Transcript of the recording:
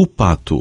o pato.